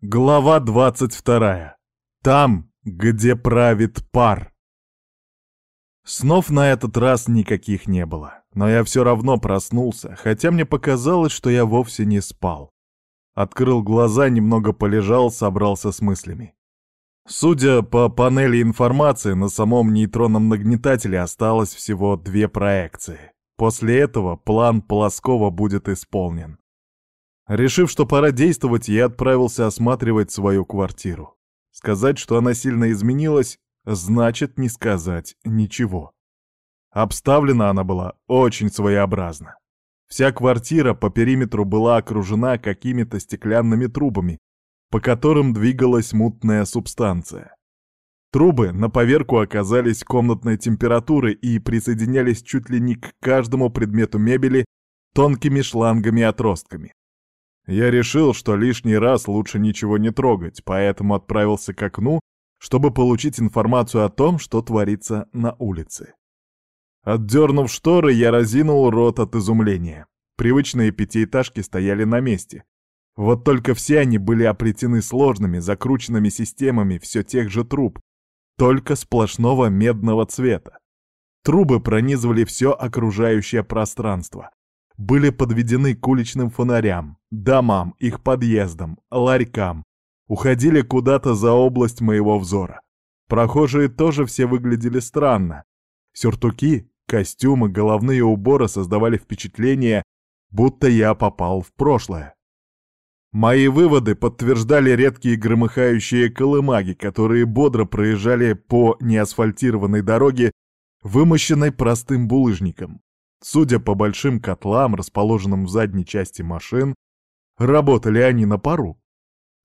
Глава 22. Там, где правит пар. Снов на этот раз никаких не было, но я все равно проснулся, хотя мне показалось, что я вовсе не спал. Открыл глаза, немного полежал, собрался с мыслями. Судя по панели информации, на самом нейтронном нагнетателе осталось всего две проекции. После этого план Полоскова будет исполнен. Решив, что пора действовать, я отправился осматривать свою квартиру. Сказать, что она сильно изменилась, значит не сказать ничего. Обставлена она была очень своеобразно. Вся квартира по периметру была окружена какими-то стеклянными трубами, по которым двигалась мутная субстанция. Трубы на поверку оказались комнатной температуры и присоединялись чуть ли не к каждому предмету мебели тонкими шлангами-отростками. Я решил, что лишний раз лучше ничего не трогать, поэтому отправился к окну, чтобы получить информацию о том, что творится на улице. Отдернув шторы, я разинул рот от изумления. Привычные пятиэтажки стояли на месте. Вот только все они были оплетены сложными, закрученными системами все тех же труб, только сплошного медного цвета. Трубы пронизывали все окружающее пространство были подведены к уличным фонарям, домам, их подъездам, ларькам, уходили куда-то за область моего взора. Прохожие тоже все выглядели странно. Сюртуки, костюмы, головные уборы создавали впечатление, будто я попал в прошлое. Мои выводы подтверждали редкие громыхающие колымаги, которые бодро проезжали по неасфальтированной дороге, вымощенной простым булыжником. Судя по большим котлам, расположенным в задней части машин, работали они на пару.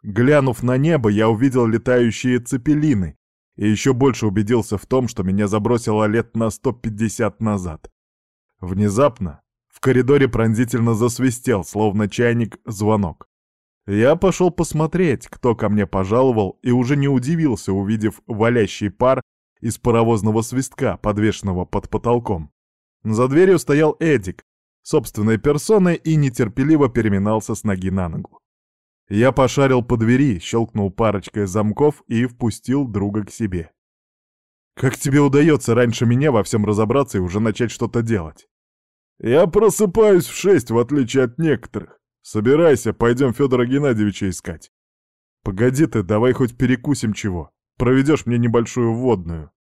Глянув на небо, я увидел летающие цепелины и еще больше убедился в том, что меня забросило лет на 150 назад. Внезапно в коридоре пронзительно засвистел, словно чайник, звонок. Я пошел посмотреть, кто ко мне пожаловал, и уже не удивился, увидев валящий пар из паровозного свистка, подвешенного под потолком. За дверью стоял Эдик, собственной персоной, и нетерпеливо переминался с ноги на ногу. Я пошарил по двери, щелкнул парочкой замков и впустил друга к себе. «Как тебе удается раньше меня во всем разобраться и уже начать что-то делать?» «Я просыпаюсь в шесть, в отличие от некоторых. Собирайся, пойдем Федора Геннадьевича искать». «Погоди ты, давай хоть перекусим чего. Проведешь мне небольшую вводную».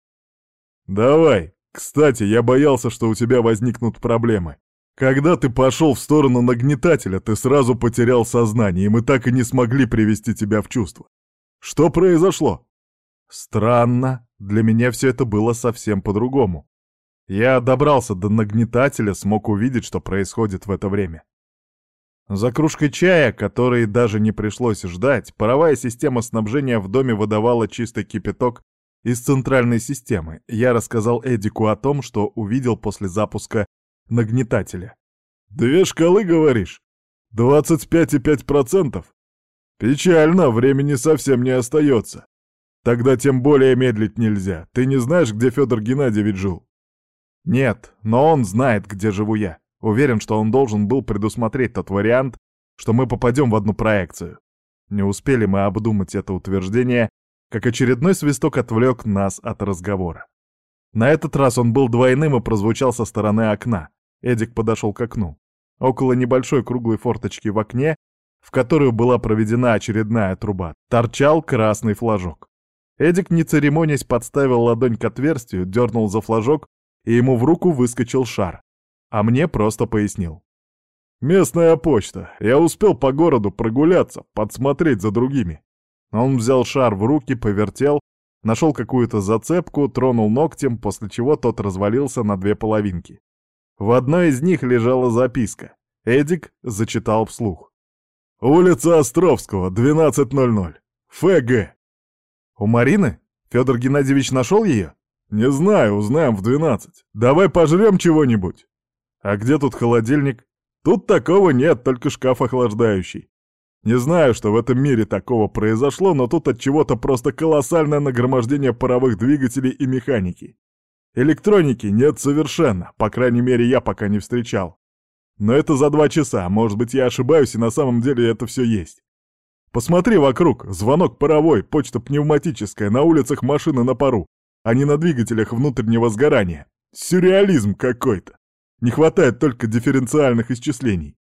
«Давай», кстати, я боялся, что у тебя возникнут проблемы. Когда ты пошел в сторону нагнетателя, ты сразу потерял сознание, и мы так и не смогли привести тебя в чувство. Что произошло? Странно, для меня все это было совсем по-другому. Я добрался до нагнетателя, смог увидеть, что происходит в это время. За кружкой чая, которой даже не пришлось ждать, паровая система снабжения в доме выдавала чистый кипяток из центральной системы, я рассказал Эдику о том, что увидел после запуска нагнетателя. «Две шкалы, говоришь? 25,5%? Печально, времени совсем не остается. Тогда тем более медлить нельзя. Ты не знаешь, где Федор Геннадьевич жил?» «Нет, но он знает, где живу я. Уверен, что он должен был предусмотреть тот вариант, что мы попадем в одну проекцию. Не успели мы обдумать это утверждение, как очередной свисток отвлек нас от разговора. На этот раз он был двойным и прозвучал со стороны окна. Эдик подошел к окну. Около небольшой круглой форточки в окне, в которую была проведена очередная труба, торчал красный флажок. Эдик, не церемонясь, подставил ладонь к отверстию, дернул за флажок, и ему в руку выскочил шар. А мне просто пояснил. «Местная почта. Я успел по городу прогуляться, подсмотреть за другими. Он взял шар в руки, повертел, нашел какую-то зацепку, тронул ногтем, после чего тот развалился на две половинки. В одной из них лежала записка. Эдик зачитал вслух. «Улица Островского, 12.00. ФГ». «У Марины? Федор Геннадьевич нашел ее?» «Не знаю, узнаем в 12. Давай пожрем чего-нибудь». «А где тут холодильник?» «Тут такого нет, только шкаф охлаждающий. Не знаю, что в этом мире такого произошло, но тут от чего-то просто колоссальное нагромождение паровых двигателей и механики. Электроники нет совершенно, по крайней мере, я пока не встречал. Но это за два часа, может быть, я ошибаюсь, и на самом деле это все есть. Посмотри вокруг, звонок паровой, почта пневматическая, на улицах машины на пару, а не на двигателях внутреннего сгорания. Сюрреализм какой-то. Не хватает только дифференциальных исчислений.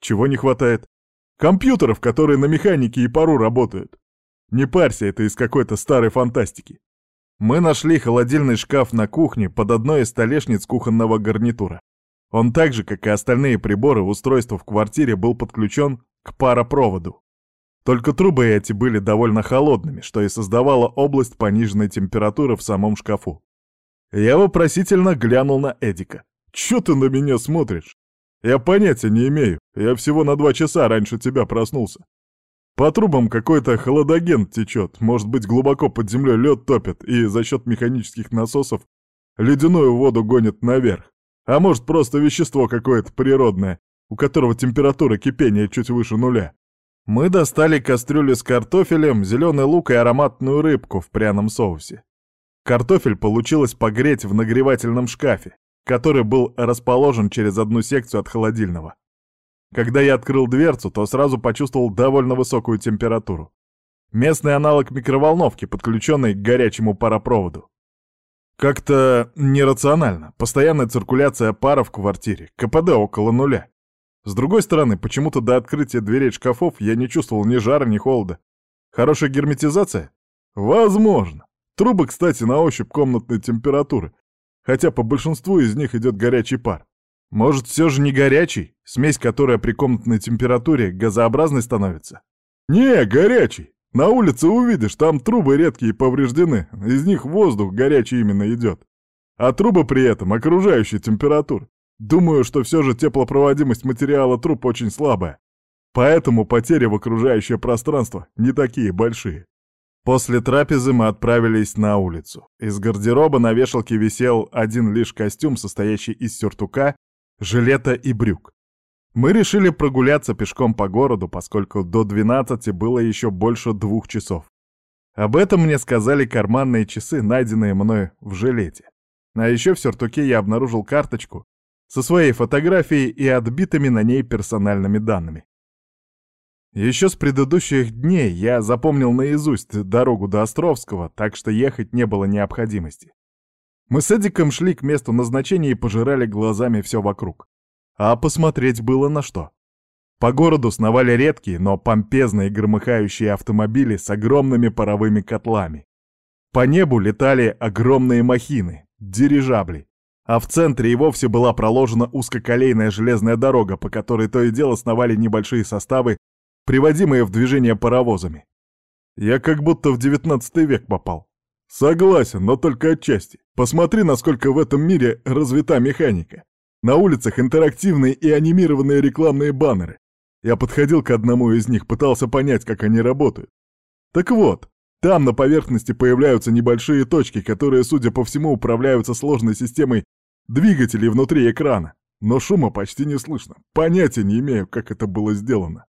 Чего не хватает? Компьютеров, которые на механике и пару работают. Не парься, это из какой-то старой фантастики. Мы нашли холодильный шкаф на кухне под одной из столешниц кухонного гарнитура. Он так же, как и остальные приборы устройства в квартире, был подключен к паропроводу. Только трубы эти были довольно холодными, что и создавало область пониженной температуры в самом шкафу. Я вопросительно глянул на Эдика. «Чё ты на меня смотришь? Я понятия не имею. Я всего на два часа раньше тебя проснулся. По трубам какой-то холодоген течет, может быть, глубоко под землей лед топит и за счет механических насосов ледяную воду гонит наверх. А может, просто вещество какое-то природное, у которого температура кипения чуть выше нуля. Мы достали кастрюлю с картофелем, зеленый лук и ароматную рыбку в пряном соусе. Картофель получилось погреть в нагревательном шкафе, который был расположен через одну секцию от холодильного. Когда я открыл дверцу, то сразу почувствовал довольно высокую температуру. Местный аналог микроволновки, подключенный к горячему паропроводу. Как-то нерационально. Постоянная циркуляция пара в квартире, КПД около нуля. С другой стороны, почему-то до открытия дверей шкафов я не чувствовал ни жара, ни холода. Хорошая герметизация? Возможно. Трубы, кстати, на ощупь комнатной температуры, хотя по большинству из них идет горячий пар. Может, все же не горячий, смесь, которая при комнатной температуре газообразной становится? Не, горячий. На улице увидишь, там трубы редкие повреждены, из них воздух горячий именно идет. А трубы при этом окружающей температуры. Думаю, что все же теплопроводимость материала труб очень слабая. Поэтому потери в окружающее пространство не такие большие. После трапезы мы отправились на улицу. Из гардероба на вешалке висел один лишь костюм, состоящий из сюртука, жилета и брюк. Мы решили прогуляться пешком по городу, поскольку до 12 было еще больше двух часов. Об этом мне сказали карманные часы, найденные мной в жилете. А еще в сюртуке я обнаружил карточку со своей фотографией и отбитыми на ней персональными данными. Еще с предыдущих дней я запомнил наизусть дорогу до Островского, так что ехать не было необходимости. Мы с Эдиком шли к месту назначения и пожирали глазами все вокруг. А посмотреть было на что. По городу сновали редкие, но помпезные громыхающие автомобили с огромными паровыми котлами. По небу летали огромные махины, дирижабли. А в центре и вовсе была проложена узкоколейная железная дорога, по которой то и дело сновали небольшие составы, приводимые в движение паровозами. Я как будто в девятнадцатый век попал. Согласен, но только отчасти. Посмотри, насколько в этом мире развита механика. На улицах интерактивные и анимированные рекламные баннеры. Я подходил к одному из них, пытался понять, как они работают. Так вот, там на поверхности появляются небольшие точки, которые, судя по всему, управляются сложной системой двигателей внутри экрана. Но шума почти не слышно. Понятия не имею, как это было сделано.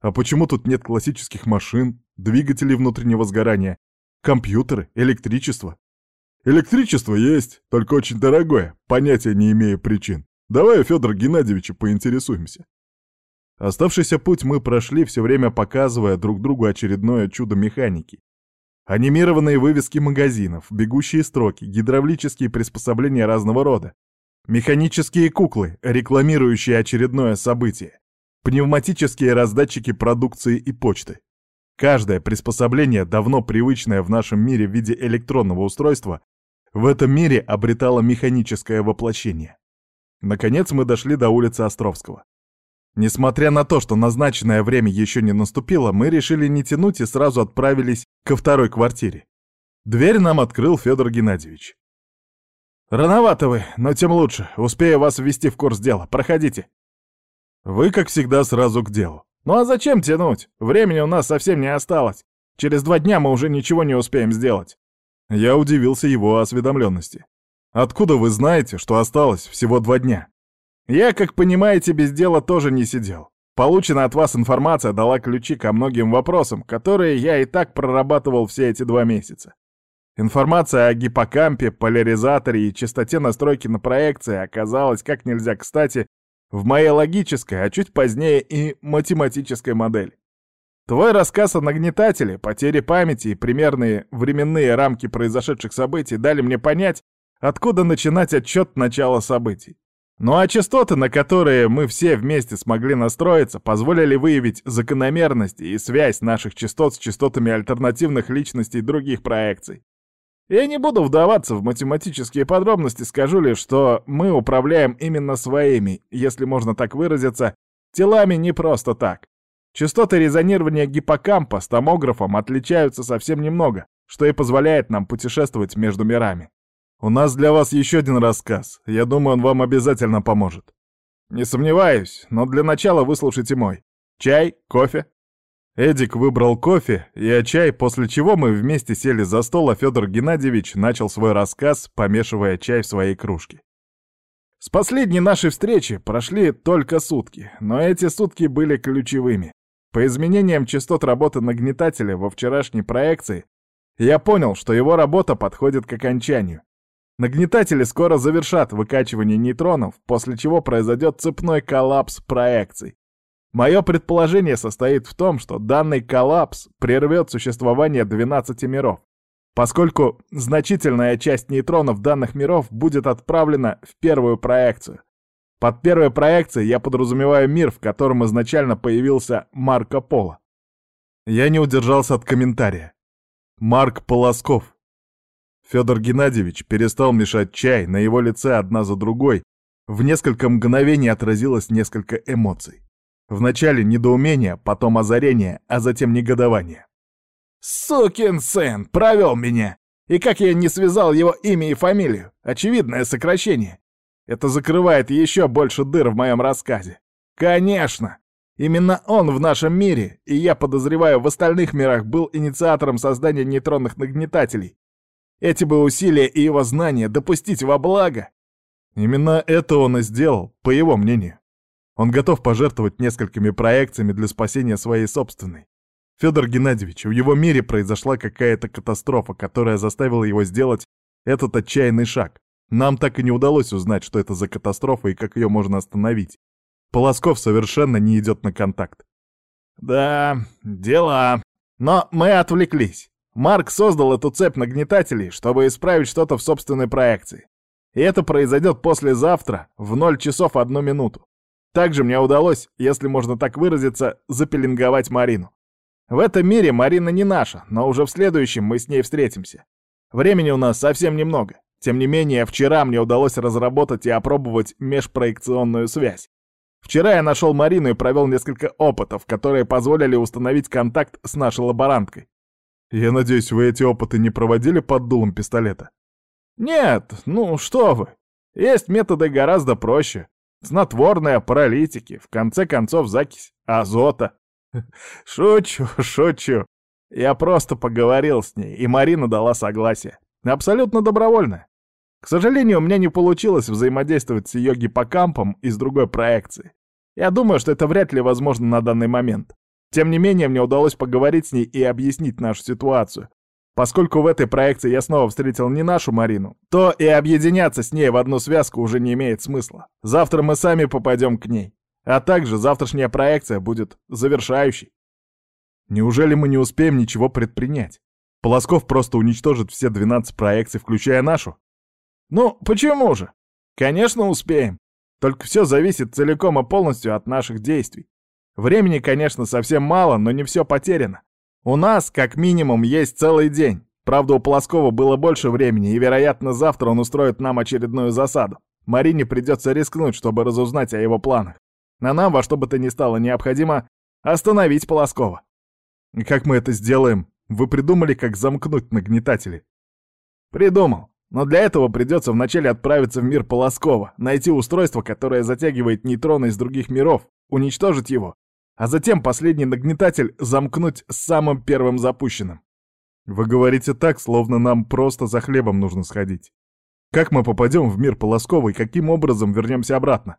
А почему тут нет классических машин, двигателей внутреннего сгорания, компьютеры, электричество? Электричество есть, только очень дорогое, понятия не имею причин. Давай у Федора Геннадьевича поинтересуемся. Оставшийся путь мы прошли, все время показывая друг другу очередное чудо механики. Анимированные вывески магазинов, бегущие строки, гидравлические приспособления разного рода. Механические куклы, рекламирующие очередное событие. Пневматические раздатчики продукции и почты. Каждое приспособление, давно привычное в нашем мире в виде электронного устройства, в этом мире обретало механическое воплощение. Наконец мы дошли до улицы Островского. Несмотря на то, что назначенное время еще не наступило, мы решили не тянуть и сразу отправились ко второй квартире. Дверь нам открыл Федор Геннадьевич. «Рановато вы, но тем лучше. Успею вас ввести в курс дела. Проходите». Вы, как всегда, сразу к делу. «Ну а зачем тянуть? Времени у нас совсем не осталось. Через два дня мы уже ничего не успеем сделать». Я удивился его осведомленности. «Откуда вы знаете, что осталось всего два дня?» «Я, как понимаете, без дела тоже не сидел. Получена от вас информация дала ключи ко многим вопросам, которые я и так прорабатывал все эти два месяца. Информация о гиппокампе, поляризаторе и частоте настройки на проекции оказалась как нельзя кстати в моей логической, а чуть позднее и математической модели. Твой рассказ о нагнетателе, потере памяти и примерные временные рамки произошедших событий дали мне понять, откуда начинать отчет начала событий. Ну а частоты, на которые мы все вместе смогли настроиться, позволили выявить закономерности и связь наших частот с частотами альтернативных личностей других проекций. Я не буду вдаваться в математические подробности, скажу лишь, что мы управляем именно своими, если можно так выразиться, телами не просто так. Частоты резонирования гиппокампа с томографом отличаются совсем немного, что и позволяет нам путешествовать между мирами. У нас для вас еще один рассказ. Я думаю, он вам обязательно поможет. Не сомневаюсь, но для начала выслушайте мой. Чай? Кофе? Эдик выбрал кофе и чай, после чего мы вместе сели за стол, а Федор Геннадьевич начал свой рассказ, помешивая чай в своей кружке. С последней нашей встречи прошли только сутки, но эти сутки были ключевыми. По изменениям частот работы нагнетателя во вчерашней проекции я понял, что его работа подходит к окончанию. Нагнетатели скоро завершат выкачивание нейтронов, после чего произойдет цепной коллапс проекций. Мое предположение состоит в том, что данный коллапс прервет существование 12 миров, поскольку значительная часть нейтронов данных миров будет отправлена в первую проекцию, под первой проекцией я подразумеваю мир, в котором изначально появился Марко Поло. Я не удержался от комментария. Марк Полосков. Федор Геннадьевич перестал мешать чай, на его лице одна за другой. В несколько мгновений отразилось несколько эмоций. Вначале недоумение, потом озарение, а затем негодование. «Сукин сын! Провел меня! И как я не связал его имя и фамилию? Очевидное сокращение. Это закрывает еще больше дыр в моем рассказе. Конечно! Именно он в нашем мире, и я подозреваю, в остальных мирах был инициатором создания нейтронных нагнетателей. Эти бы усилия и его знания допустить во благо. Именно это он и сделал, по его мнению. Он готов пожертвовать несколькими проекциями для спасения своей собственной. Федор Геннадьевич, в его мире произошла какая-то катастрофа, которая заставила его сделать этот отчаянный шаг. Нам так и не удалось узнать, что это за катастрофа и как ее можно остановить. Полосков совершенно не идет на контакт. Да, дела. Но мы отвлеклись. Марк создал эту цепь нагнетателей, чтобы исправить что-то в собственной проекции. И это произойдет послезавтра в 0 часов 1 минуту. Также мне удалось, если можно так выразиться, запеленговать Марину. В этом мире Марина не наша, но уже в следующем мы с ней встретимся. Времени у нас совсем немного. Тем не менее, вчера мне удалось разработать и опробовать межпроекционную связь. Вчера я нашел Марину и провел несколько опытов, которые позволили установить контакт с нашей лаборанткой. Я надеюсь, вы эти опыты не проводили под дулом пистолета? Нет, ну что вы. Есть методы гораздо проще. Снотворные, паралитики, в конце концов закись азота. Шучу, шучу. Я просто поговорил с ней, и Марина дала согласие. Абсолютно добровольно. К сожалению, у меня не получилось взаимодействовать с ее гиппокампом из другой проекции. Я думаю, что это вряд ли возможно на данный момент. Тем не менее, мне удалось поговорить с ней и объяснить нашу ситуацию. Поскольку в этой проекции я снова встретил не нашу Марину, то и объединяться с ней в одну связку уже не имеет смысла. Завтра мы сами попадем к ней. А также завтрашняя проекция будет завершающей. Неужели мы не успеем ничего предпринять? Полосков просто уничтожит все 12 проекций, включая нашу? Ну, почему же? Конечно, успеем. Только все зависит целиком и полностью от наших действий. Времени, конечно, совсем мало, но не все потеряно. У нас, как минимум, есть целый день. Правда, у Полоскова было больше времени, и, вероятно, завтра он устроит нам очередную засаду. Марине придется рискнуть, чтобы разузнать о его планах. А нам во что бы то ни стало необходимо остановить Полоскова. Как мы это сделаем? Вы придумали, как замкнуть нагнетатели? Придумал. Но для этого придется вначале отправиться в мир Полоскова, найти устройство, которое затягивает нейтроны из других миров, уничтожить его, а затем последний нагнетатель замкнуть с самым первым запущенным. Вы говорите так, словно нам просто за хлебом нужно сходить. Как мы попадем в мир Полоскова каким образом вернемся обратно?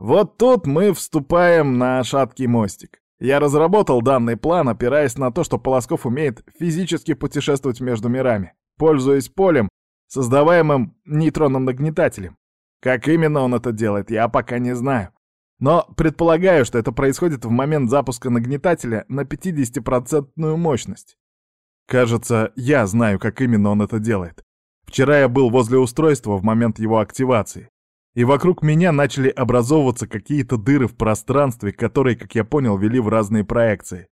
Вот тут мы вступаем на шаткий мостик. Я разработал данный план, опираясь на то, что Полосков умеет физически путешествовать между мирами, пользуясь полем, создаваемым нейтронным нагнетателем. Как именно он это делает, я пока не знаю. Но предполагаю, что это происходит в момент запуска нагнетателя на 50% мощность. Кажется, я знаю, как именно он это делает. Вчера я был возле устройства в момент его активации, и вокруг меня начали образовываться какие-то дыры в пространстве, которые, как я понял, вели в разные проекции.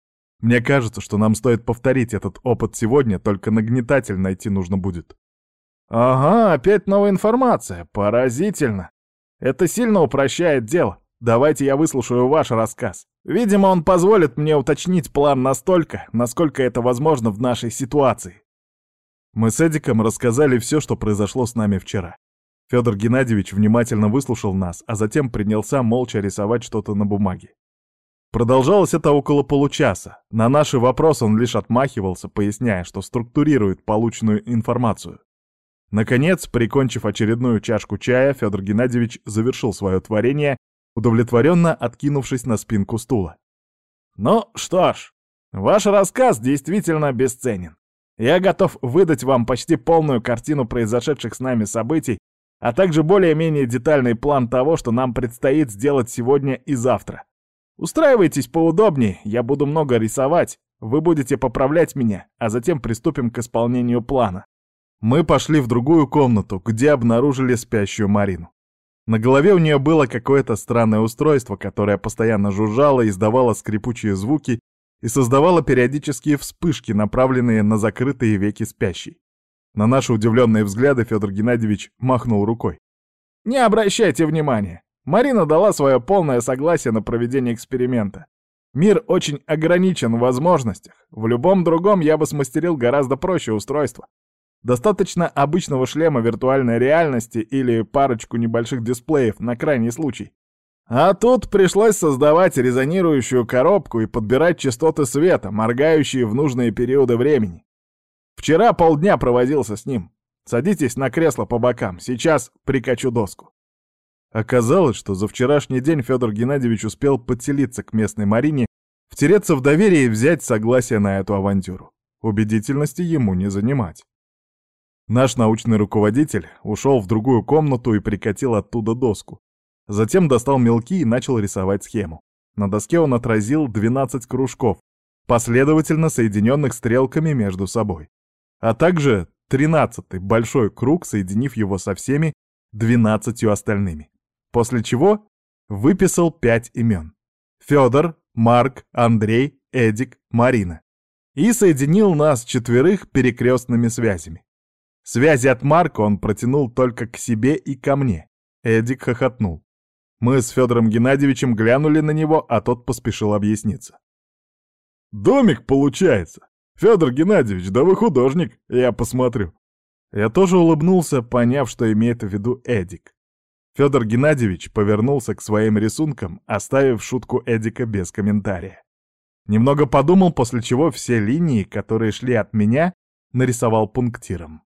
Мне кажется, что нам стоит повторить этот опыт сегодня, только нагнетатель найти нужно будет. Ага, опять новая информация. Поразительно. Это сильно упрощает дело. Давайте я выслушаю ваш рассказ. Видимо, он позволит мне уточнить план настолько, насколько это возможно в нашей ситуации. Мы с Эдиком рассказали все, что произошло с нами вчера. Федор Геннадьевич внимательно выслушал нас, а затем принялся молча рисовать что-то на бумаге. Продолжалось это около получаса. На наши вопросы он лишь отмахивался, поясняя, что структурирует полученную информацию. Наконец, прикончив очередную чашку чая, Федор Геннадьевич завершил свое творение, удовлетворенно откинувшись на спинку стула. «Ну что ж, ваш рассказ действительно бесценен. Я готов выдать вам почти полную картину произошедших с нами событий, а также более-менее детальный план того, что нам предстоит сделать сегодня и завтра. Устраивайтесь поудобнее, я буду много рисовать, вы будете поправлять меня, а затем приступим к исполнению плана. Мы пошли в другую комнату, где обнаружили спящую Марину. На голове у нее было какое-то странное устройство, которое постоянно жужжало, издавало скрипучие звуки и создавало периодические вспышки, направленные на закрытые веки спящей. На наши удивленные взгляды Федор Геннадьевич махнул рукой. «Не обращайте внимания. Марина дала свое полное согласие на проведение эксперимента. Мир очень ограничен в возможностях. В любом другом я бы смастерил гораздо проще устройство. Достаточно обычного шлема виртуальной реальности или парочку небольших дисплеев на крайний случай. А тут пришлось создавать резонирующую коробку и подбирать частоты света, моргающие в нужные периоды времени. Вчера полдня провозился с ним. Садитесь на кресло по бокам, сейчас прикачу доску. Оказалось, что за вчерашний день Федор Геннадьевич успел подселиться к местной Марине, втереться в доверие и взять согласие на эту авантюру. Убедительности ему не занимать. Наш научный руководитель ушел в другую комнату и прикатил оттуда доску. Затем достал мелки и начал рисовать схему. На доске он отразил 12 кружков, последовательно соединенных стрелками между собой. А также 13-й большой круг, соединив его со всеми 12 остальными. После чего выписал 5 имен. Федор, Марк, Андрей, Эдик, Марина. И соединил нас четверых перекрестными связями. Связи от Марка он протянул только к себе и ко мне. Эдик хохотнул. Мы с Федором Геннадьевичем глянули на него, а тот поспешил объясниться. «Домик получается! Федор Геннадьевич, да вы художник, я посмотрю!» Я тоже улыбнулся, поняв, что имеет в виду Эдик. Федор Геннадьевич повернулся к своим рисункам, оставив шутку Эдика без комментария. Немного подумал, после чего все линии, которые шли от меня, нарисовал пунктиром.